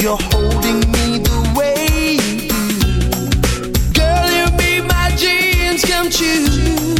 you're holding me the way you do. Girl, you my dreams come true.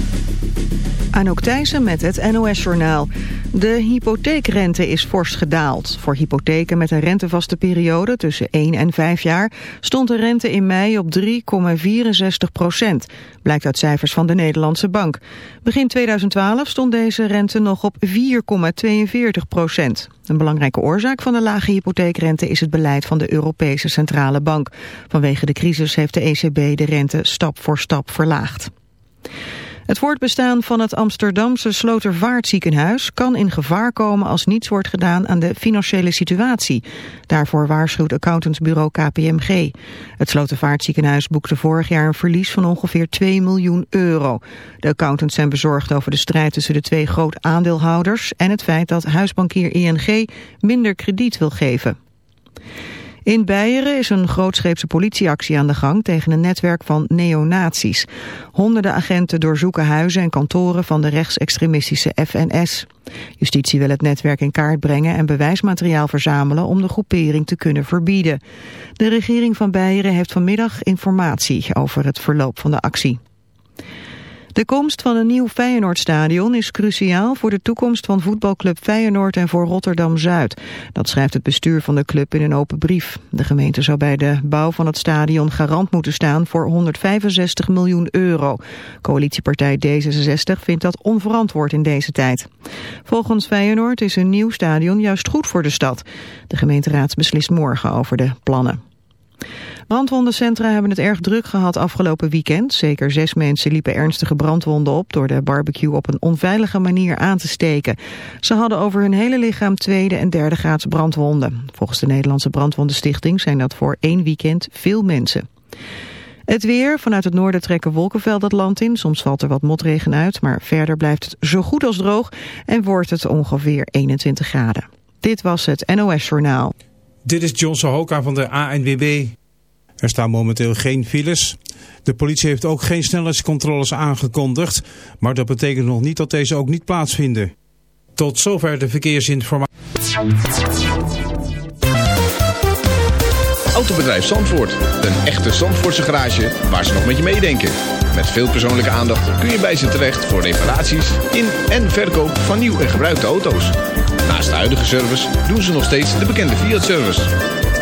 Anouk Thijssen met het NOS-journaal. De hypotheekrente is fors gedaald. Voor hypotheken met een rentevaste periode tussen 1 en 5 jaar... stond de rente in mei op 3,64 procent. Blijkt uit cijfers van de Nederlandse Bank. Begin 2012 stond deze rente nog op 4,42 procent. Een belangrijke oorzaak van de lage hypotheekrente... is het beleid van de Europese Centrale Bank. Vanwege de crisis heeft de ECB de rente stap voor stap verlaagd. Het voortbestaan van het Amsterdamse Slotervaartziekenhuis kan in gevaar komen als niets wordt gedaan aan de financiële situatie. Daarvoor waarschuwt accountantsbureau KPMG. Het Slotervaartziekenhuis boekte vorig jaar een verlies van ongeveer 2 miljoen euro. De accountants zijn bezorgd over de strijd tussen de twee groot aandeelhouders en het feit dat huisbankier ING minder krediet wil geven. In Beieren is een grootscheepse politieactie aan de gang tegen een netwerk van neonazies. Honderden agenten doorzoeken huizen en kantoren van de rechtsextremistische FNS. Justitie wil het netwerk in kaart brengen en bewijsmateriaal verzamelen om de groepering te kunnen verbieden. De regering van Beieren heeft vanmiddag informatie over het verloop van de actie. De komst van een nieuw Feyenoordstadion is cruciaal voor de toekomst van voetbalclub Feyenoord en voor Rotterdam-Zuid. Dat schrijft het bestuur van de club in een open brief. De gemeente zou bij de bouw van het stadion garant moeten staan voor 165 miljoen euro. Coalitiepartij D66 vindt dat onverantwoord in deze tijd. Volgens Feyenoord is een nieuw stadion juist goed voor de stad. De gemeenteraad beslist morgen over de plannen. Brandwondencentra hebben het erg druk gehad afgelopen weekend. Zeker zes mensen liepen ernstige brandwonden op door de barbecue op een onveilige manier aan te steken. Ze hadden over hun hele lichaam tweede en derde graads brandwonden. Volgens de Nederlandse Brandwondenstichting zijn dat voor één weekend veel mensen. Het weer, vanuit het noorden trekken wolkenvelden het land in. Soms valt er wat motregen uit, maar verder blijft het zo goed als droog en wordt het ongeveer 21 graden. Dit was het NOS Journaal. Dit is John Sohoka van de ANWB. Er staan momenteel geen files. De politie heeft ook geen snelheidscontroles aangekondigd, maar dat betekent nog niet dat deze ook niet plaatsvinden. Tot zover de verkeersinformatie. Autobedrijf Zandvoort, een echte Zandvoortse garage waar ze nog met je meedenken. Met veel persoonlijke aandacht kun je bij ze terecht voor reparaties in en verkoop van nieuw en gebruikte auto's. Naast de huidige service doen ze nog steeds de bekende Fiat-service.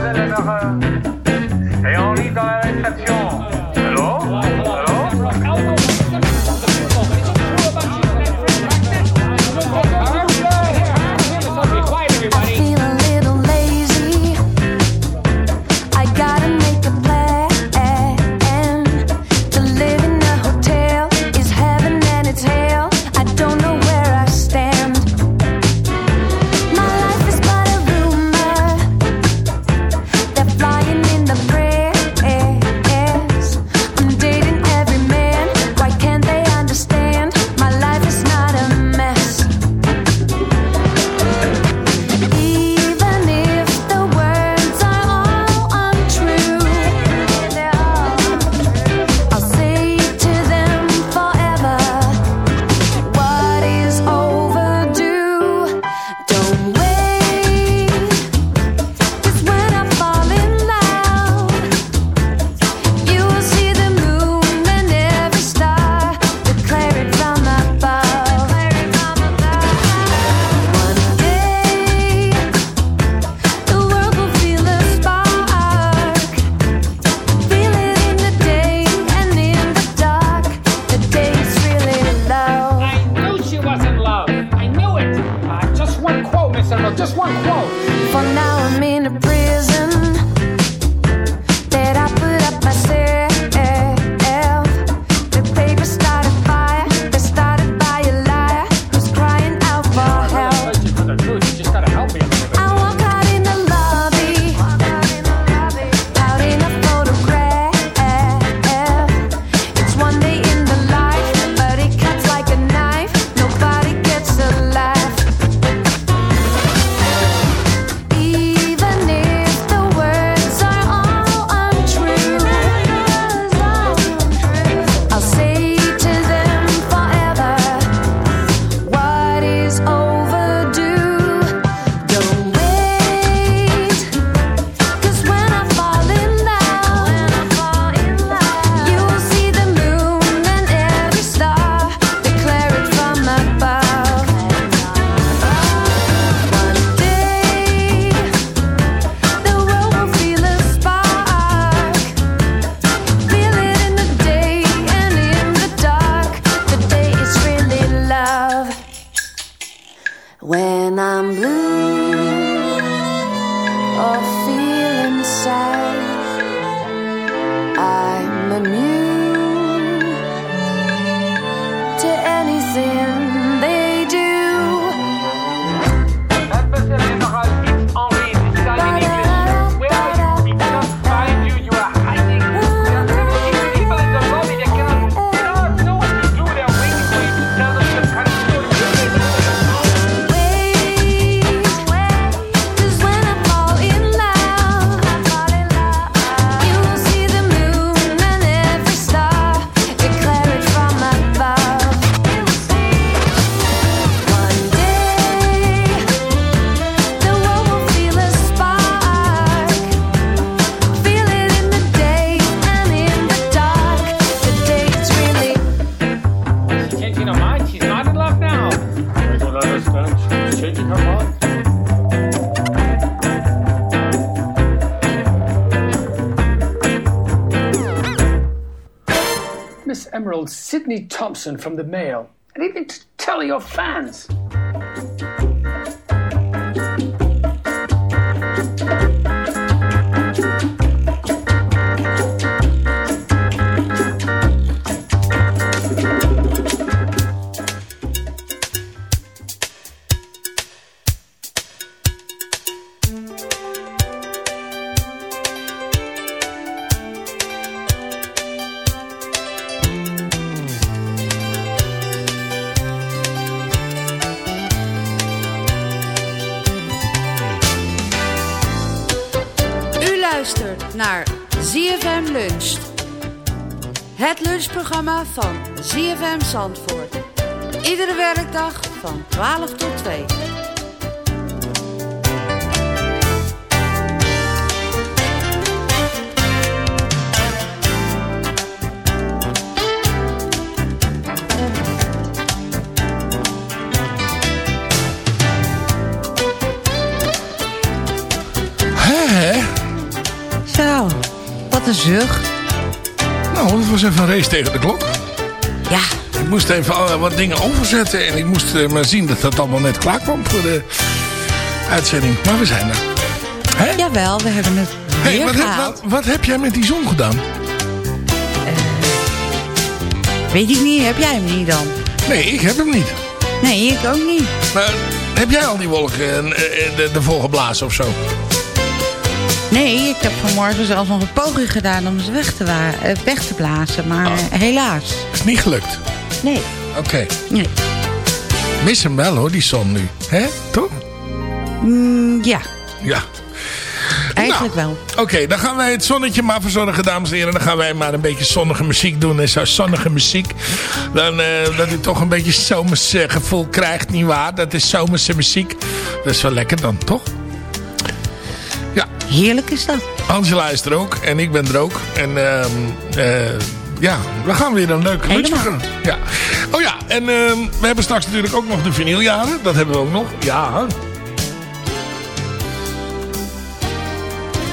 Vous allez leur Sydney Thompson from the Mail. Anything to tell your fans? Het lunchprogramma van ZFM Zandvoort. Iedere werkdag van 12 tot 2. Hè, hè? Zo, wat een zucht. Nou, dat was even een race tegen de klok. Ja. Ik moest even eh, wat dingen overzetten. En ik moest eh, maar zien dat dat allemaal net klaar kwam voor de uitzending. Maar we zijn er. Hè? Jawel, we hebben het Hey, weer wat, heb, wat, wat heb jij met die zon gedaan? Weet ik niet, heb jij hem niet dan? Nee, ik heb hem niet. Nee, ik ook niet. Maar heb jij al die wolken eh, eh, ervoor geblazen of zo? Nee, ik heb vanmorgen zelfs nog een poging gedaan om ze weg te, eh, weg te blazen. Maar Oh. helaas. Is niet gelukt. Nee. Oké. Nee. Mis hem wel hoor, die zon nu. Hè? Toch? Mm, ja, Ja. eigenlijk wel. Oké, dan gaan wij het zonnetje maar verzorgen, dames en heren. Dan gaan wij maar een beetje zonnige muziek doen. En zo zonnige muziek, dan, eh, dat u toch een beetje zomers gevoel krijgt, nietwaar? Dat is zomerse muziek. Dat is wel lekker dan, toch? Heerlijk is dat. Angela is er ook. En ik ben er ook. En ehm, eh, ja, we gaan weer een leuke lunch doen. Ja. Oh ja, en ehm, we hebben straks natuurlijk ook nog de vinyljaren. Dat hebben we ook nog. Ja.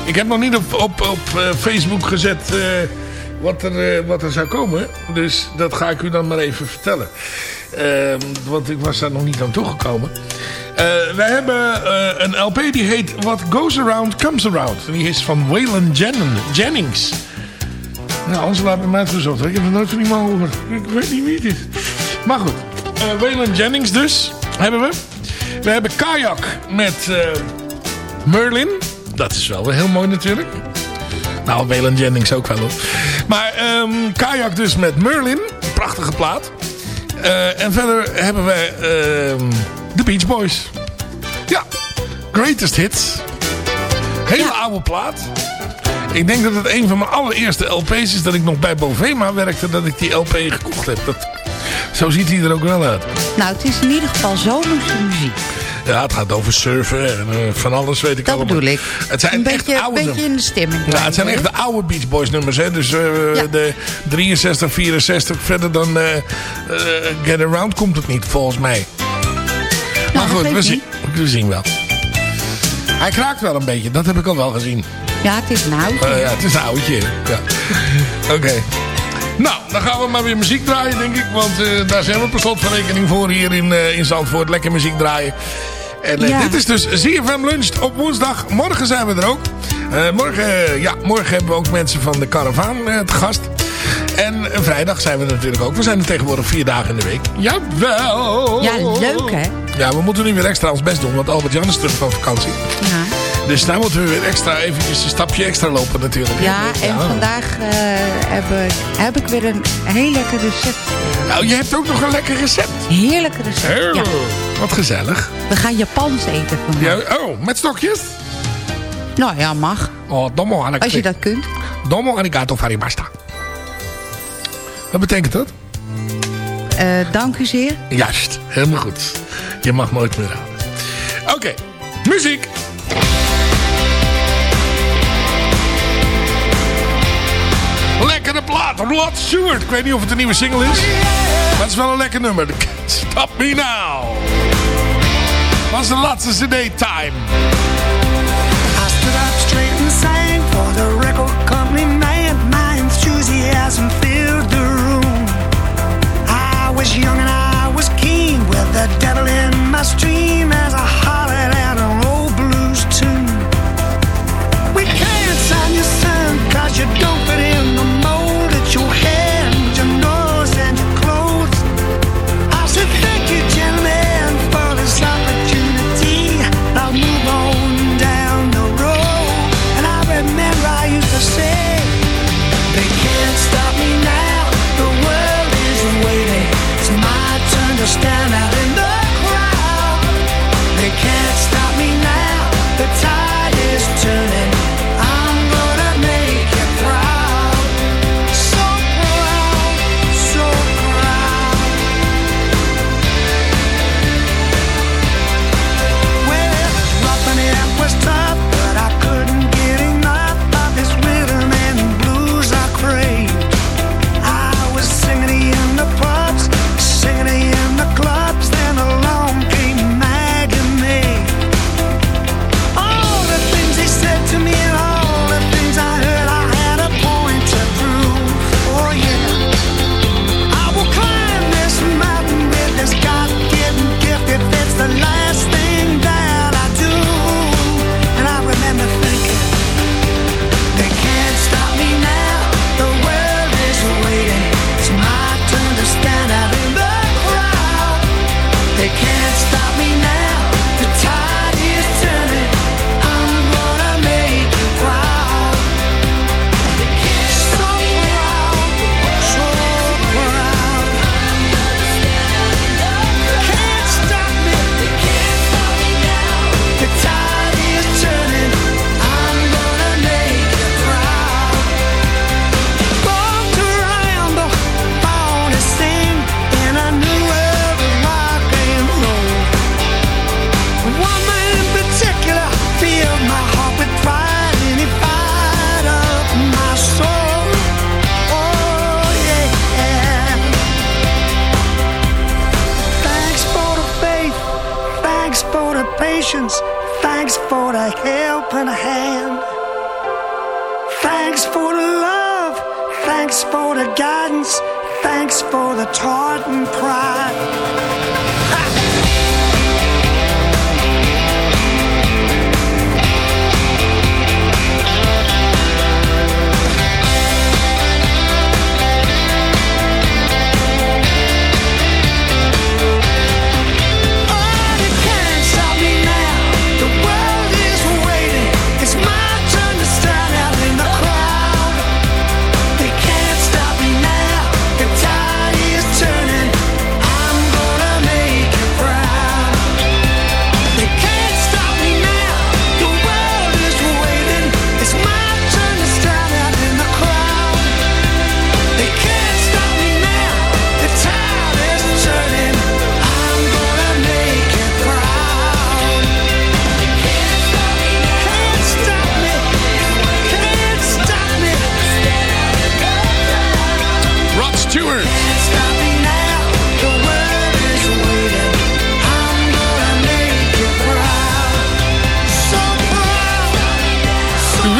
Ik heb nog niet op, op, op eh, Facebook gezet eh, wat, er, wat er zou komen. Dus dat ga ik u dan maar even vertellen. Ehm, want ik was daar nog niet aan toegekomen. Eh we hebben eh, een LP die heet What Goes Around Comes Around. Die is van Waylon Jen- Jennings. Nou, Angela heeft mij uitgezocht. Ik heb er nooit van man gehoord. Ik weet niet wie het is. Maar goed. Waylon Jennings dus. Hebben we. We hebben Kayak met Merlin. Dat is wel weer heel mooi natuurlijk. Nou, Waylon Jennings ook wel hoor. Maar ehm Kayak dus met Merlin. Prachtige plaat. En verder hebben we ehm de Beach Boys. Ja, Greatest Hits. Hele oude plaat. Ik denk dat het een van mijn allereerste LP's is dat ik nog bij Bovema werkte dat ik die LP gekocht heb. Dat, zo ziet hij er ook wel uit. Nou, het is in ieder geval zomerse muziek. Ja, het gaat over surfen en eh, van alles weet ik Dat allemaal. bedoel ik. Het zijn een echt beetje, oude een beetje in de stemming. Ja, het zijn echt de oude Beach Boys nummers. Hè? Dus eh, de 63, 64, verder dan eh, Get Around komt het niet, volgens mij. Maar goed, we zien, we zien wel. Hij kraakt wel een beetje, dat heb ik al wel gezien. Ja, het is een oudje. Eh, ja, het is een oudje. Ja. Oké. Nou, dan gaan we maar weer muziek draaien, denk ik. Want eh, daar zijn we per slot van rekening voor hier in, eh, in Zandvoort. Lekker muziek draaien. En Ja. dit is dus ZFM Lunch op woensdag. Morgen zijn we er ook. Morgen, ja, morgen hebben we ook mensen van de Caravaan te gast. En vrijdag zijn we er natuurlijk ook. We zijn er tegenwoordig vier dagen in de week. Jawel! Ja, leuk hè? Ja, we moeten nu weer extra ons best doen. Want Albert Jan is terug van vakantie. Ja. Dus daar moeten we weer extra eventjes een stapje extra lopen natuurlijk. Ja, en vandaag eh, heb, ik, heb ik weer een heel lekker recept. Nou, je hebt ook nog een lekker recept. Heerlijk recept, ja. Wat gezellig. We gaan Japans eten vandaag. Ja, oh, met stokjes? Nou ja, mag. Oh, domo arigato. Als je dat kunt. Domo arigato farimasta. Wat betekent dat? Eh, dank u zeer. Juist, helemaal goed. Je mag nooit meer raden. Oké, muziek. Lekkere plaat, Rod Stewart. Ik weet niet of het een nieuwe single is. Maar het is wel een lekker nummer. Stop Me Now. Was de laatste cd Time. I stood up straight and was young and I was keen with the devil in my stream as I.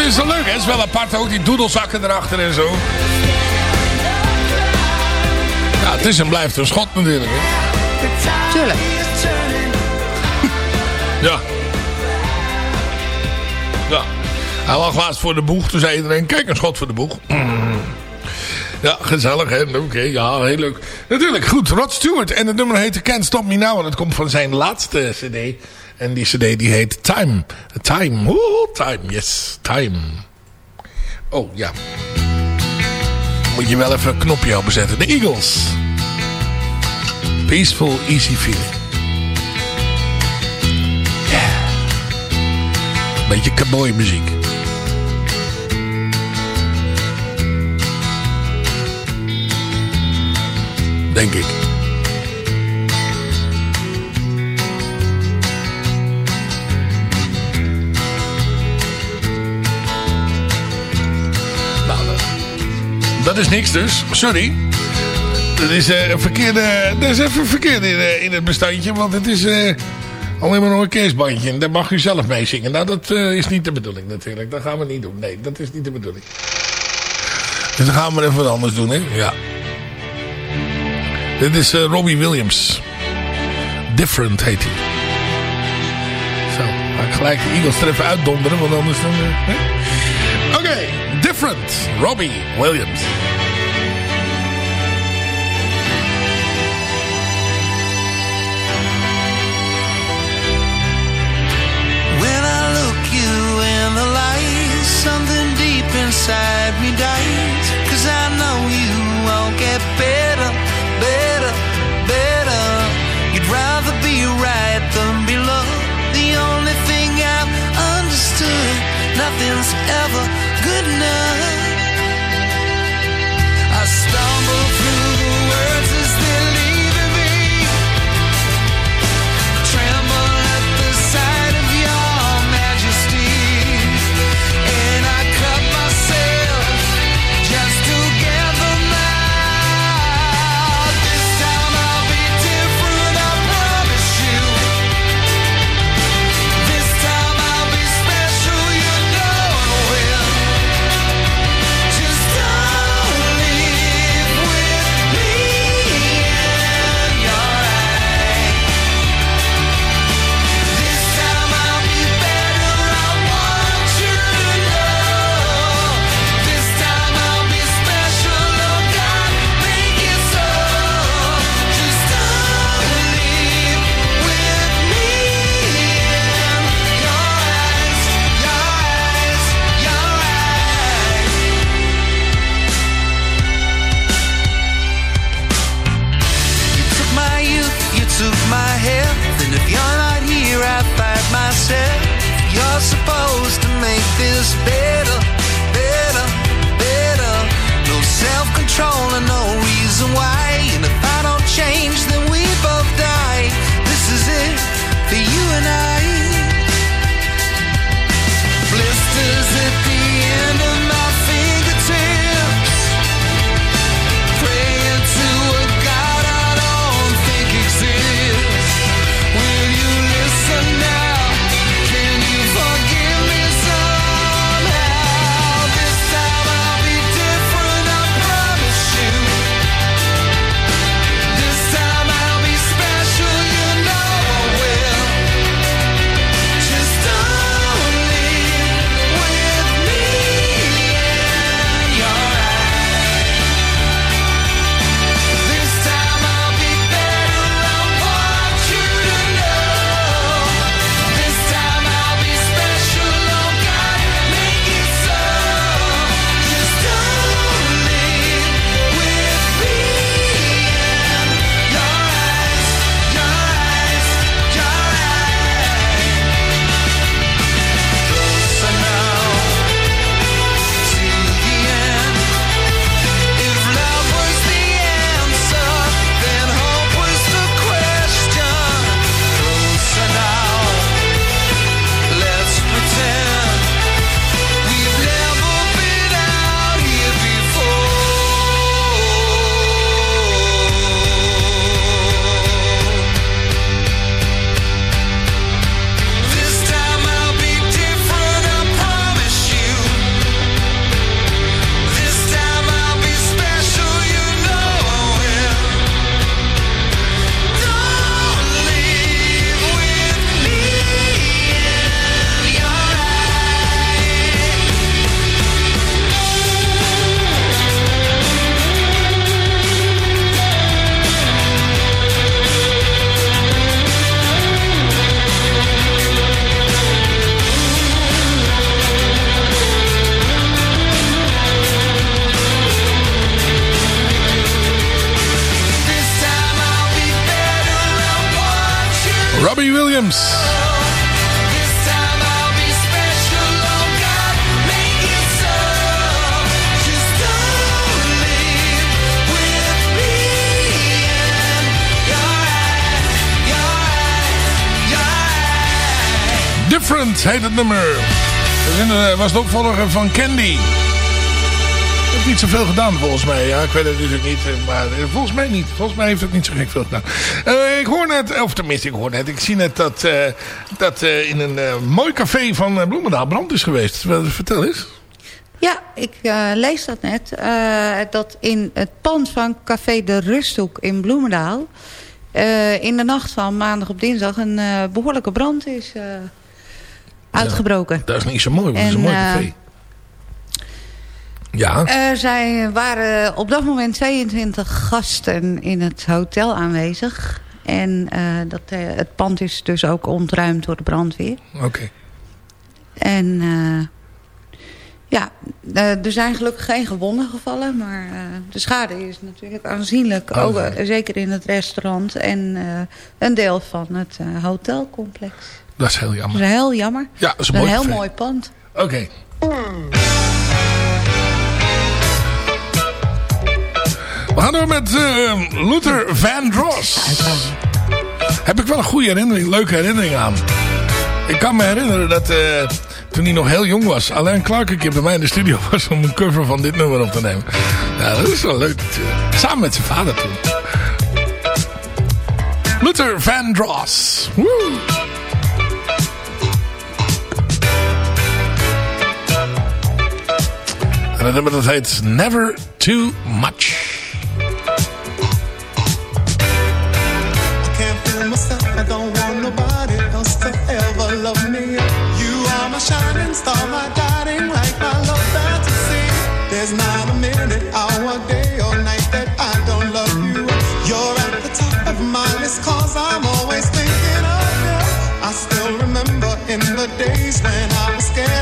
het zo leuk? Het is wel apart ook, die doedelzakken erachter en zo. Ja, het is en blijft een schot natuurlijk, hè? Tuurlijk. Ja. Ja. Hij lag laatst voor de boeg. Toen zei iedereen, kijk een schot voor de boeg. Ja, gezellig hè. Oké, ja, heel leuk. Natuurlijk, goed. Rod Stewart. En het nummer heet Can't Stop Me Now. En het komt van zijn laatste cd. En die cd die heet Time. Time. Oeh, time. Yes, time. Oh, ja. Moet je wel even een knopje openzetten. De Eagles. Peaceful, easy feeling. Beetje cowboy muziek. Denk ik. Dat is niks dus. Sorry. Dat is eh, een verkeerde. Dat is even verkeerd in, eh, in het bestandje. Want het is eh, alleen maar een orkestbandje. En daar mag u zelf mee zingen. Nou, dat is niet de bedoeling natuurlijk. Dat gaan we niet doen. Nee, dat is niet de bedoeling. Dus dan gaan we even wat anders doen, hè? Ja. Dit is Robbie Williams. Different heet hij. Zo, ga ik gelijk de Eagles er even uitdonderen, want anders dan... Oké, Different. Robbie Williams. Deep inside me dies. Robbie Williams. Different heet het nummer. Dat de- was de opvolger van Candy. Niet zoveel gedaan volgens mij. Ja, ik weet het natuurlijk niet. eh, Maar eh, volgens mij niet. Volgens mij heeft het niet zo gek veel gedaan. Eh, ik hoor net, of tenminste ik hoor net. Ik zie net dat, eh, dat in een mooi café van Bloemendaal brand is geweest. Vertel eens. Ja, ik lees dat net. dat in het pand van Café de Rusthoek in Bloemendaal... in de nacht van maandag op dinsdag een eh, behoorlijke brand is uitgebroken. Dat is niet zo mooi, want het is een En, mooi café. Ja. Er zijn, waren op dat moment 22 gasten in het hotel aanwezig. En eh, dat, eh, het pand is dus ook ontruimd door de brandweer. Oké. En eh, ja, er zijn gelukkig geen gewonden gevallen. Maar eh, de schade is natuurlijk aanzienlijk. Oh, ook, ja. zeker in het restaurant en eh, een deel van het eh, hotelcomplex. Dat is heel Dat jammer. is heel jammer. Ja, dat is een mooi heel café. mooi pand. Oké. We gaan door met eh, Luther Vandross. Heb ik wel een goede herinnering, leuke herinnering aan. Ik kan me herinneren dat eh, toen hij nog heel jong was... Alain Clark een keer bij mij in de studio was... om een cover van dit nummer op te nemen. Ja, dat is wel leuk. Samen met zijn vader toen. Luther Vandross. Woe! En het nummer dat heet Never Too Much. Star, my guiding light, my love fantasy. There's not a minute, hour, day, or night that I don't love you. You're at the top of my list, cause I'm always thinking of you. I still remember in the days when I was scared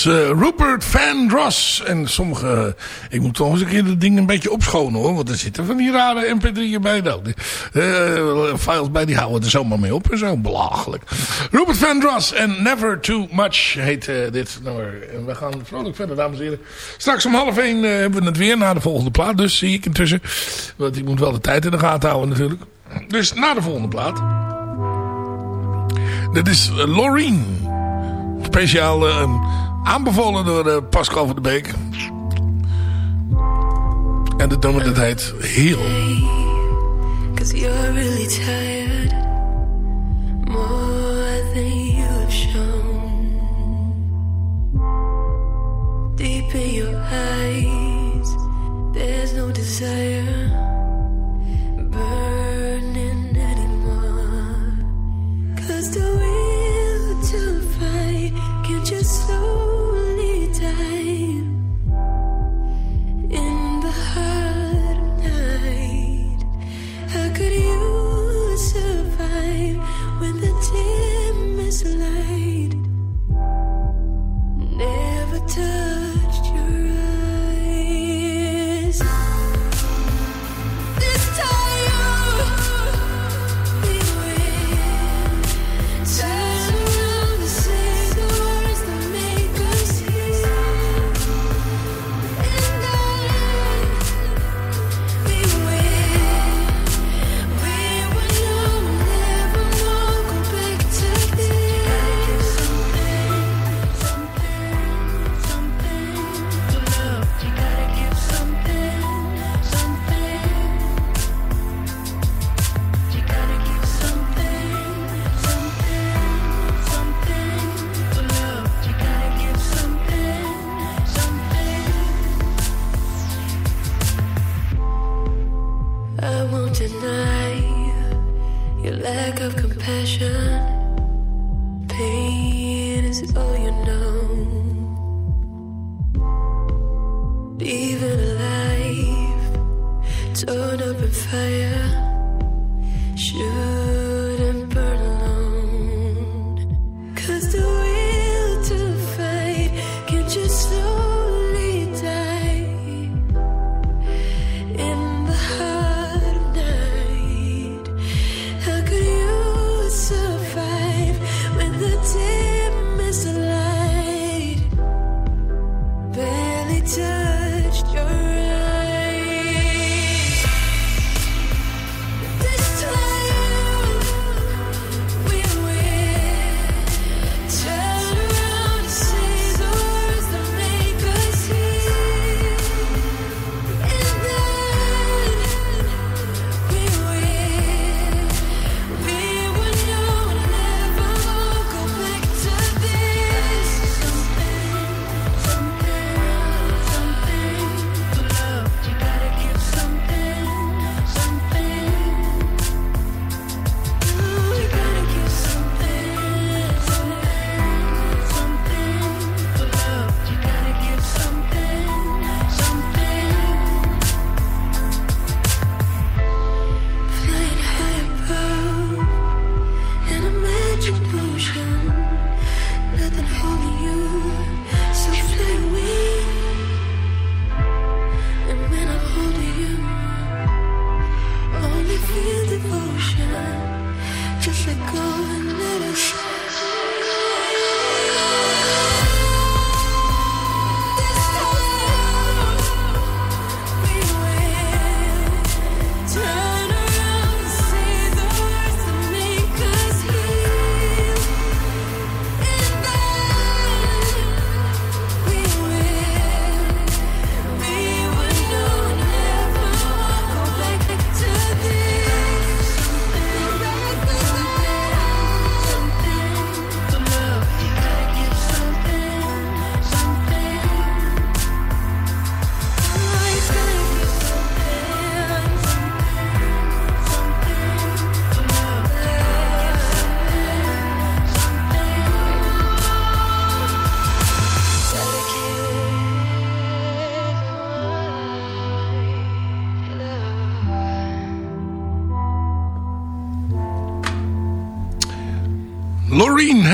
eh, Rupert Van Dross. En sommige... ik moet toch eens een keer dat ding een beetje opschonen hoor. Want er zitten van die rare mp3'en bij. Nou, eh, files bij die houden er zomaar mee op. En zo belachelijk. Rupert Van Dross en Never Too Much heet eh, dit. En we gaan vrolijk verder dames en heren. Straks om half één hebben we het weer na de volgende plaat. Dus zie ik intussen. Want ik moet wel de tijd in de gaten houden natuurlijk. Dus na de volgende plaat. Dit is Loreen. Speciaal uh, aanbevolen door uh, Pascal van de Beek. En het nummer dat heet Heel. Cause you're really tired More than you have shown Deep in your eyes There's no desire Burning anymore Cause the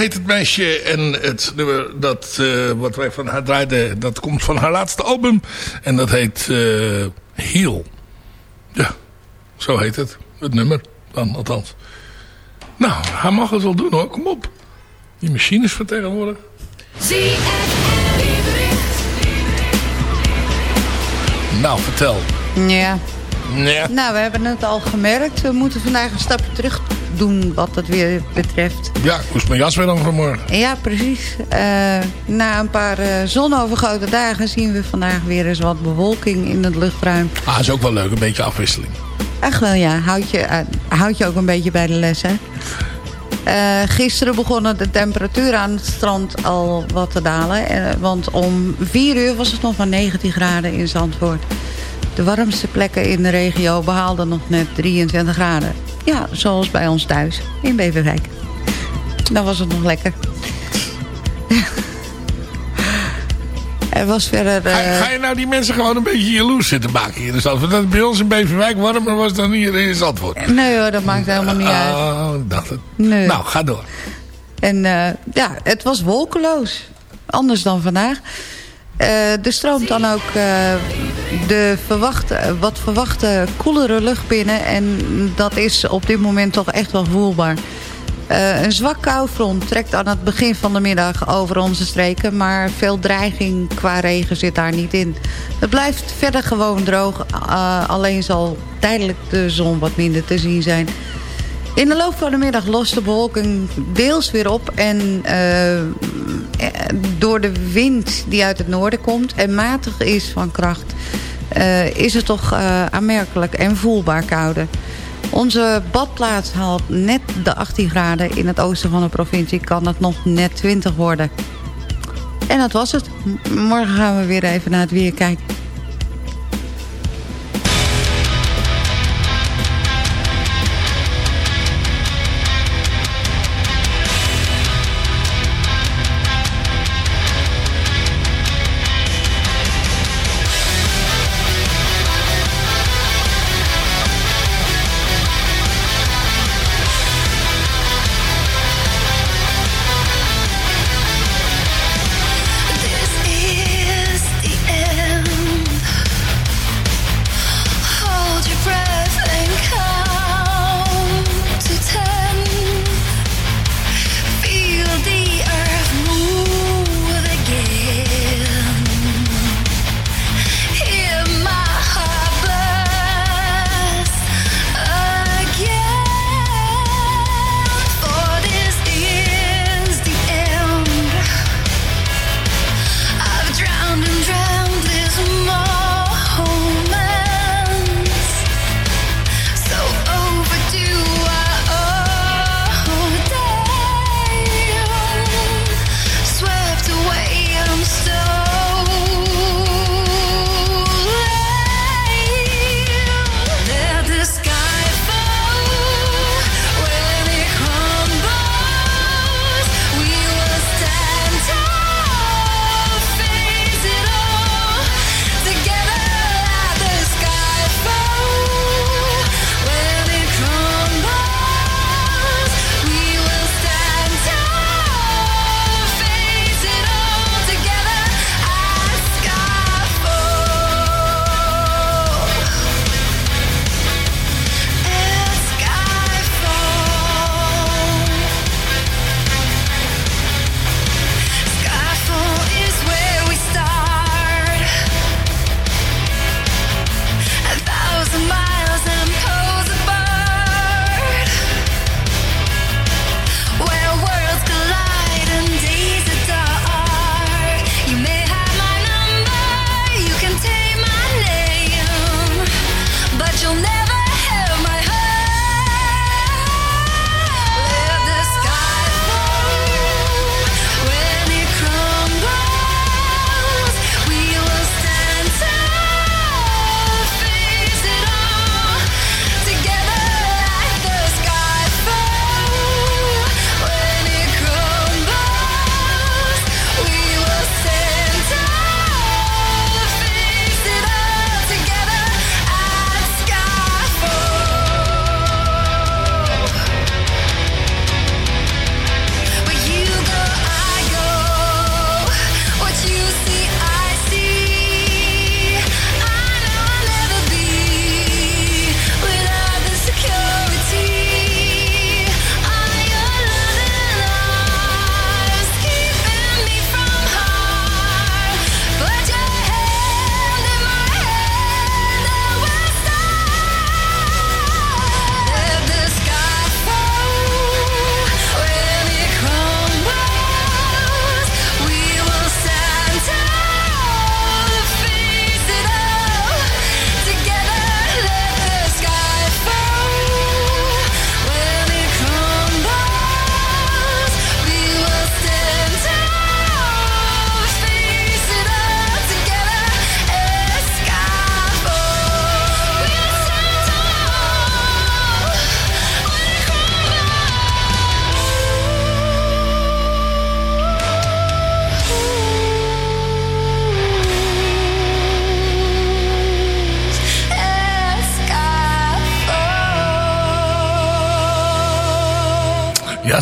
heet het meisje. En het nummer dat, eh, wat wij van haar draaiden, dat komt van haar laatste album. En dat heet eh Heel. Ja, zo heet het. Het nummer dan, althans. Nou, hij mag het wel doen hoor. Kom op. Die machines vertegenwoordigen. Nou, vertel. Ja. Ja. Nou, we hebben het al gemerkt. We moeten vandaag een stapje terug doen wat het weer betreft. Ja, ik moest mijn jas weer aan vanmorgen. Ja, precies. Eh, na een paar eh, zonovergoten dagen zien we vandaag weer eens wat bewolking in het luchtruim. Ah, is ook wel leuk. Een beetje afwisseling. Echt wel, ja. Houd je, eh, houd je ook een beetje bij de les, hè? Gisteren begonnen de temperaturen aan het strand al wat te dalen. Want om 4 uur was het nog maar 19 graden in Zandvoort. De warmste plekken in de regio behaalden nog net 23 graden. Ja, zoals bij ons thuis in Beverwijk. Dan was het nog lekker. er was verder... Ga, eh, ga je nou die mensen gewoon een beetje jaloers zitten maken hier in Zandvoort? Dat het bij ons in Beverwijk warmer was dan hier in Zandvoort. Nee hoor, dat maakt helemaal niet uit. Oh, dacht het. Nee. Nou, ga door. En eh, ja, het was wolkeloos. Anders dan vandaag. Eh, er stroomt dan ook eh, de verwachte, wat verwachte koelere lucht binnen. En dat is op dit moment toch echt wel voelbaar. Eh, een zwak koufront trekt aan het begin van de middag over onze streken. Maar veel dreiging qua regen zit daar niet in. Het blijft verder gewoon droog. alleen zal tijdelijk de zon wat minder te zien zijn. In de loop van de middag lost de bewolking deels weer op. En eh, eh, door de wind die uit het noorden komt en matig is van kracht... eh, is het toch aanmerkelijk en voelbaar kouder. Onze badplaats haalt net de 18 graden. In het oosten van de provincie kan het nog net 20 worden. En dat was het. Morgen gaan we weer even naar het weer kijken.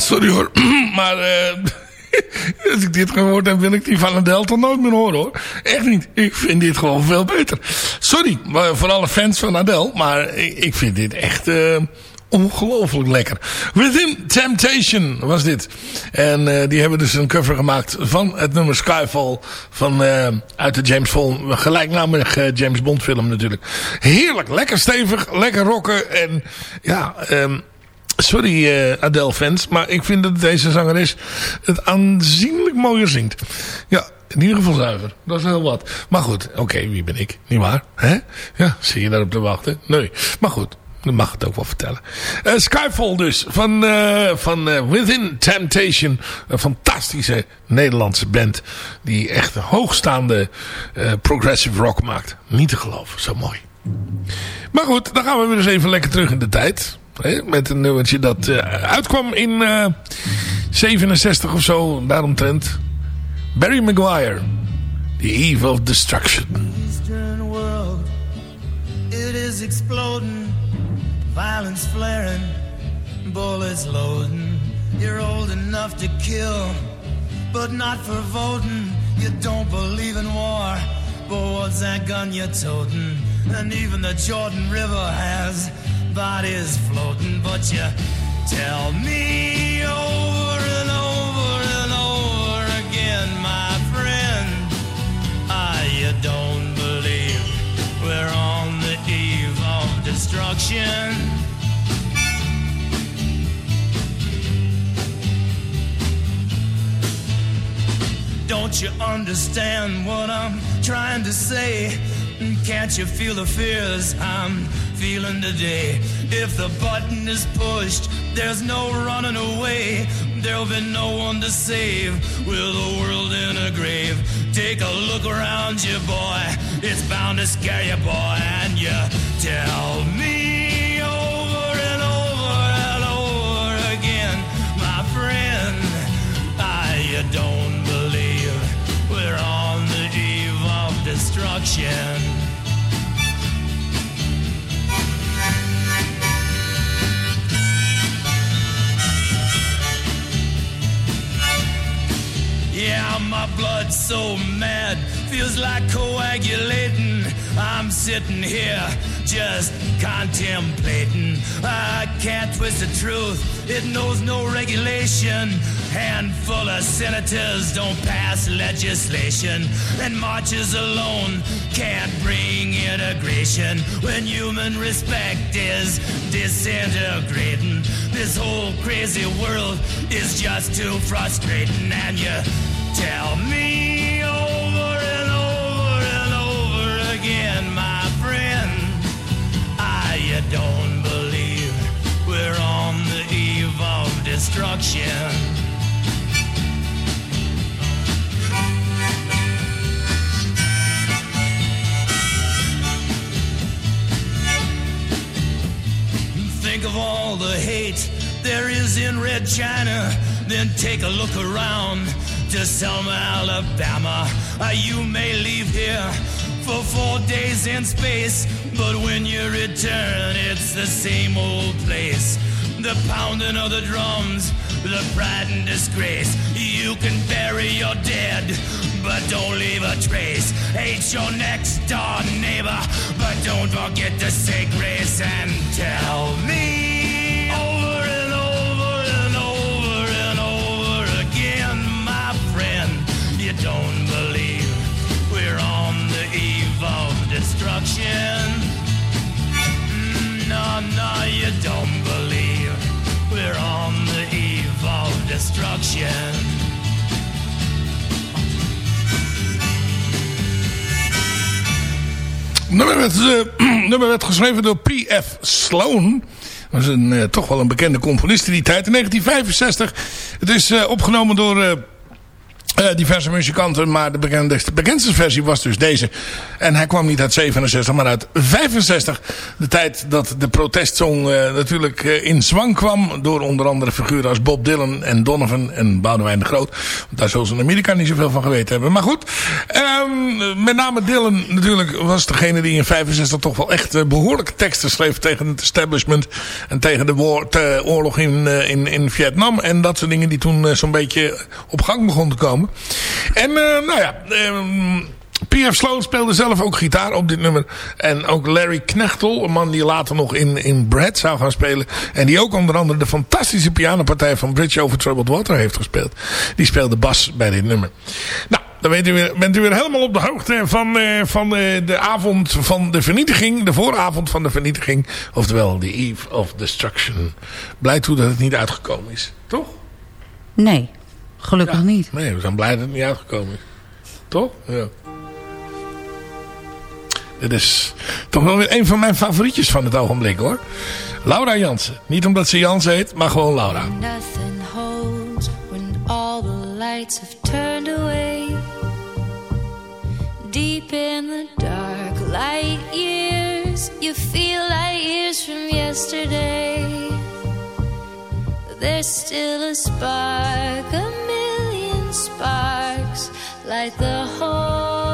Sorry hoor. maar eh, als ik dit gehoord heb, wil ik die van Adele toch nooit meer horen hoor. Echt niet. Ik vind dit gewoon veel beter. Sorry voor alle fans van Adele, maar ik, ik vind dit echt... eh, Ongelooflijk lekker. Within Temptation was dit. En eh, die hebben dus een cover gemaakt van het nummer Skyfall. Van, uit de James Bond, gelijknamige James Bond film natuurlijk. Heerlijk, lekker stevig, lekker rocken. En ja, ehm, sorry eh, Adele fans. Maar ik vind dat deze zangeres het aanzienlijk mooier zingt. Ja, in ieder geval zuiver. Dat is heel wat. Maar goed, oké, wie ben ik? Niet waar? Hè? Ja, zie je daarop te wachten? Nee. Maar goed, dan mag het ook wel vertellen. Eh, Skyfall dus, van, eh, van Within Temptation. Een fantastische Nederlandse band. Die echt hoogstaande progressive rock maakt. Niet te geloven, zo mooi. Maar goed, dan gaan we weer eens even lekker terug in de tijd. Met een nummertje dat eh, uitkwam in eh 67 of zo, daaromtrent. Barry Maguire. The Eve of Destruction. Eastern world, it is exploding, violence flaring, bullets loading. You're old enough to kill, but not for voting. You don't believe in war, but what's that gun you're toting? And even the Jordan River has bodies floating, but you tell me over and over and over again, my friend. Ah, you don't believe we're on the eve of destruction. Don't you understand what I'm trying to say? Can't you feel the fears I'm feeling today? If the button is pushed, there's no running away. There'll be no one to save with the world in a grave. Take a look around you, boy. It's bound to scare you, boy. And you tell me over and over and over again, my friend, I you don't destruction. Yeah, my blood's so mad, feels like coagulating. I'm sitting here just contemplating. I can't twist the truth, it knows no regulation. Handful of senators don't pass legislation, and marches alone can't bring integration when human respect is disintegrating. This whole crazy world is just too frustrating, and you tell me over and over and over again, my friend, I you don't believe we're on the eve of destruction. Think of all the hate there is in Red China. Then take a look around to Selma, Alabama. Uh, you may leave here for four days in space, but when you return, it's the same old place. The pounding of the drums, the pride and disgrace. You can bury your dead, but don't leave a trace. Hate your next door neighbor, but don't forget to say grace and tell me over and over and over and over again, my friend. You don't believe we're on the eve of destruction. Mm, No, no, you don't believe we're on the eve of destruction. nummer werd, eh, nummer werd geschreven door P.F. Sloan. Dat was een, eh, toch wel een bekende componist in die tijd. In 1965. Het is eh, opgenomen door... eh, diverse muzikanten, maar de bekendste, bekendste versie was dus deze. En hij kwam niet uit 67, maar uit 65. De tijd dat de protestsong eh, natuurlijk eh, in zwang kwam. Door onder andere figuren als Bob Dylan en Donovan en Boudewijn de Groot. Daar zullen ze in Amerika niet zoveel van geweten hebben. Maar goed, ehm, met name Dylan natuurlijk was degene die in 65 toch wel echt eh, behoorlijke teksten schreef tegen het establishment. En tegen de oorlog in, in, in Vietnam. En dat soort dingen die toen zo'n beetje op gang begonnen te komen. En eh, nou ja... ehm, P.F. Sloan speelde zelf ook gitaar op dit nummer. En ook Larry Knechtel, een man die later nog in, in Brad zou gaan spelen. En die ook onder andere de fantastische pianopartij van Bridge Over Troubled Water heeft gespeeld. Die speelde bas bij dit nummer. Nou, dan bent u weer, bent u weer helemaal op de hoogte van, eh, van eh, de avond van de vernietiging. De vooravond van de vernietiging. Oftewel, the eve of destruction. Blij toe dat het niet uitgekomen is. Toch? Nee, gelukkig niet. Nee, we zijn blij dat het niet uitgekomen is. Toch? Ja. Dit is toch wel weer een van mijn favorietjes van het ogenblik hoor. Laura Jansen. Niet omdat ze Jans heet, maar gewoon Laura. Nothing holds when all the lights have turned away. Deep in the dark light years, you feel like years from yesterday. There's still a spark, sparks, light the whole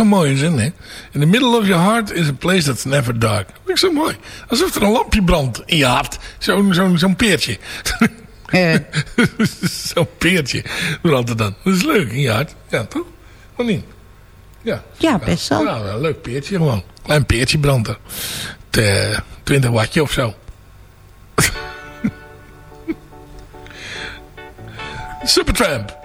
zo'n mooie zin, hè? In the middle of your heart is a place that's never dark. Vind ik zo mooi. Alsof er een lampje brandt in je hart. Zo'n zo'n zo'n peertje. zo'n peertje brandt er dan. Dat is leuk in je hart. Ja, toch? Of niet? Ja. Ja, best wel. Ja, een leuk peertje gewoon. Klein peertje brandt er. Te 20 wattje of zo. Supertramp.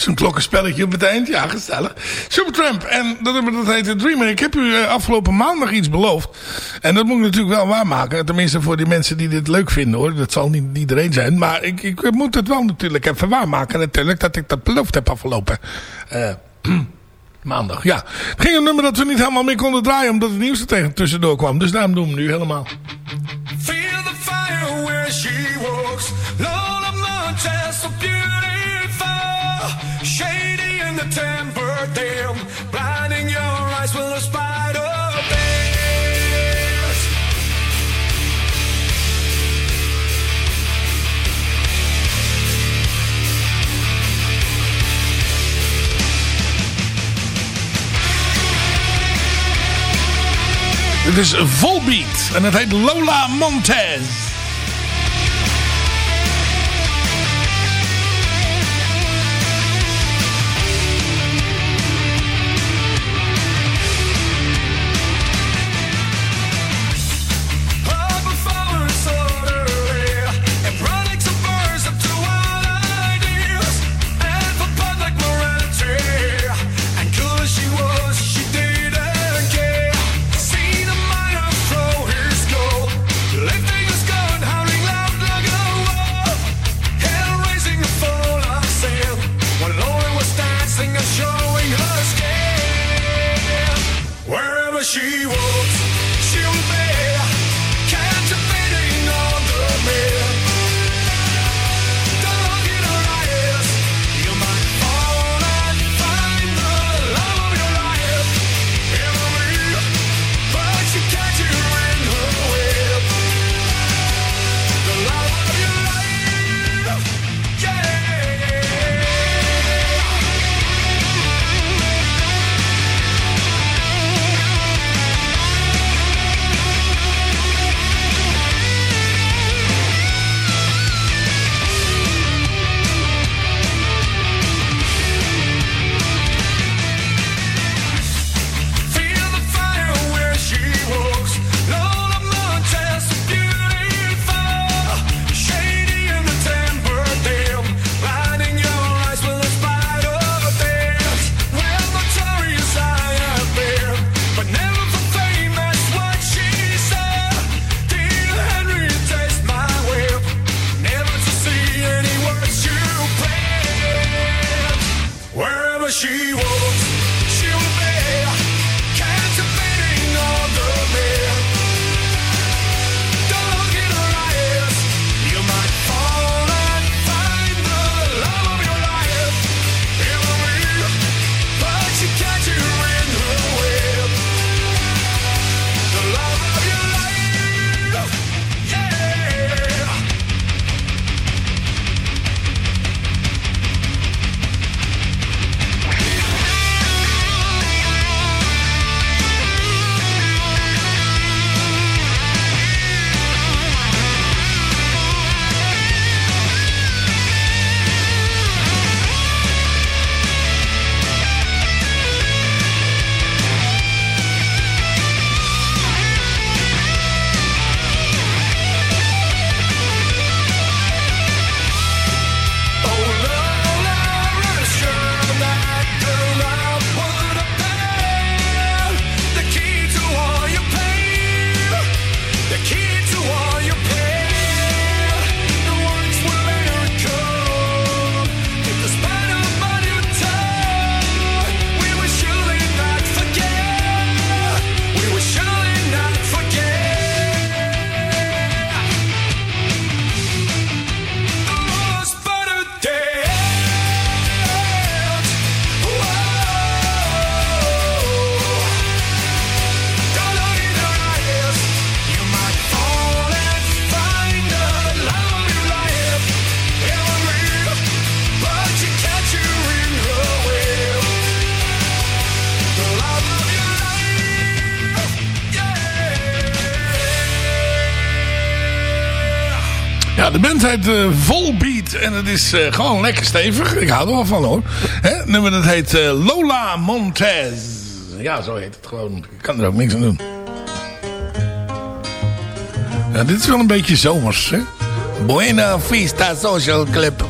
Zo'n klokkenspelletje op het eind. Ja, gezellig. Supertramp. En dat, nummer, dat heet Dreamer. Ik heb u eh, afgelopen maandag iets beloofd. En dat moet ik natuurlijk wel waarmaken. Tenminste voor die mensen die dit leuk vinden hoor. Dat zal niet iedereen zijn. Maar ik, ik moet het wel natuurlijk even waarmaken. Natuurlijk dat ik dat beloofd heb afgelopen eh, maandag. Ja, het ging een nummer dat we niet helemaal meer konden draaien. Omdat het nieuws er tegen tussendoor kwam. Dus daarom doen we hem nu helemaal. Feel the fire where she Blinding your. Dit is Volbeat. En het heet Lola Montez. vol beat. En het is eh, gewoon lekker stevig. Ik hou er wel van hoor. He? Nummer dat heet eh, Lola Montez. Ja, zo heet het gewoon. Ik kan er ook niks aan doen. Ja, dit is wel een beetje zomers. Hè? Buena Vista Social Club.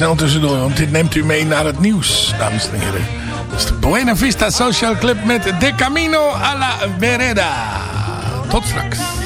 snel tussendoor, want dit neemt u mee naar het nieuws, dames en heren. Dat is de Buena Vista Social Club met De Camino a la Vereda. Tot straks.